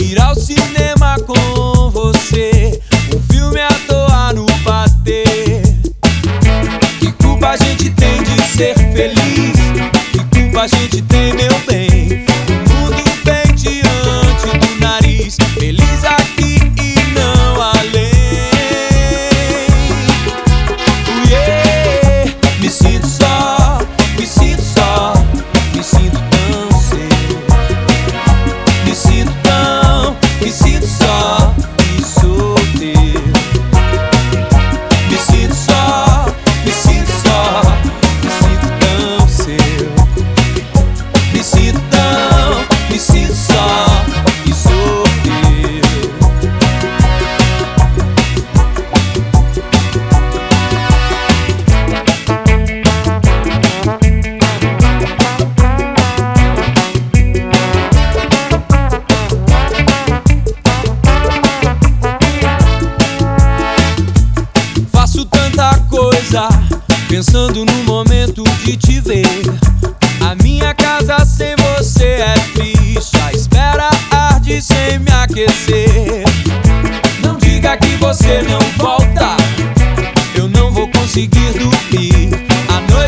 ir ao cinema. Pensando no momento de te ver. A minha casa sem você é triste. A espera arde sem me aquecer. Não diga que você não volta. Eu não vou conseguir dormir. A noite